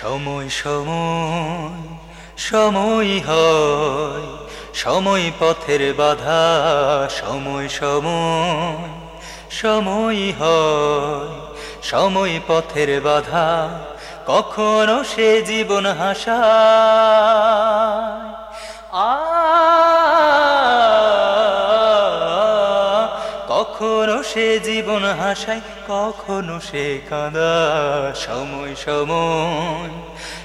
সময় সময় সময় হয়। সময় পথের বাধা, সময় সময় সময় হয়। সময় পথের বাধা, কখনো সে জীবন হাসা আ সে জীবন হাসায়, কখনো সে কাঁদা। সময় সময়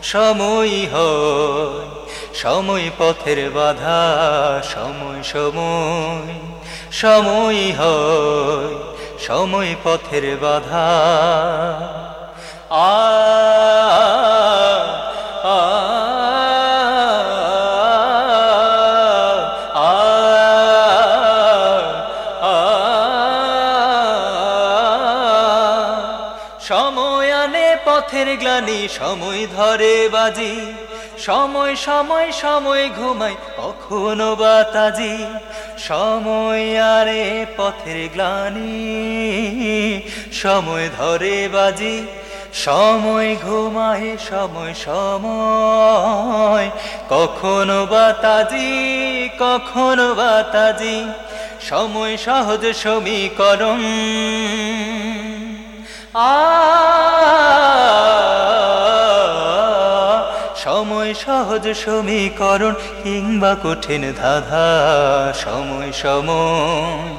সময় হয়। সময় পথের বাধা, সময় সময় সময় হয়। সময় পথের বাধা। আ আ সময় আনে পথের গ্লানি, সময় ধরে বাজি। সময় সময় সময় ঘুমাই কখনো বাতাজি সময় আরে পথের গ্লানি, সময় ধরে বাজি। সময় ঘুমায় সময় সময় কখনো বাতাজি কখনো বাতাজি সময় সহজ সমীকরণ। সময় সহজ সমীকরণ কিংবা কঠিন ধাঁধা, সময় সময়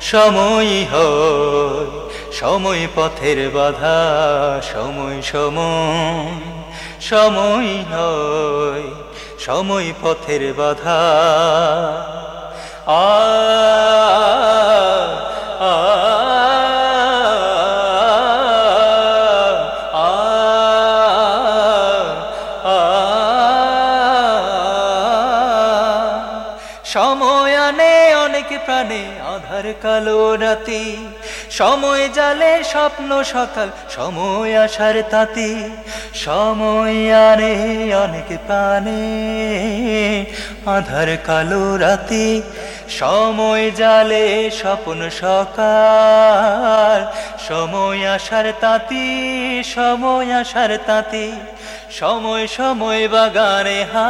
সময় হয়, সময় পথের বাধা, সময় সময় সময় হয়, সময় পথের বাধা। আ আ সময় আনে অনেক প্রাণে, আধার কালো রাতি। সময় জালে স্বপ্ন সকাল, সময় আসার তাতি। সময় আনে অনেক প্রাণে, আধার কালো রাতি। সময় জালে স্বপ্ন সকাল, সময় আসার তাতি, সময় আসার তাতি। সময় সময় বাগানে হা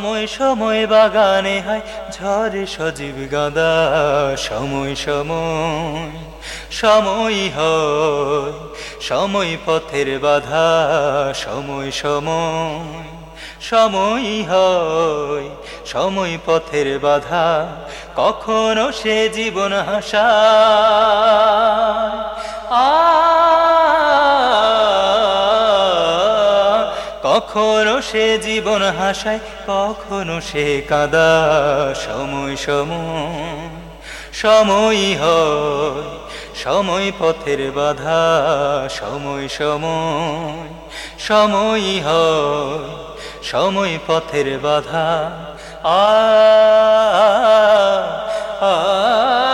সময় সময় বাগানে হয় ঝরে সজীব গাদা, সময় সময় সময় হয়, সময় পথের বাধা, সময় সময় সময় হয়, সময় পথের বাধা, কখনো সে জীবন হাসা। কখনো সে জীবন হাসায়, কখনো সে কাদা। সময় সময় সময় হয়, সময় পথের বাধা। সময় সময় সময় হয়, সময় পথের বাধা। আ আ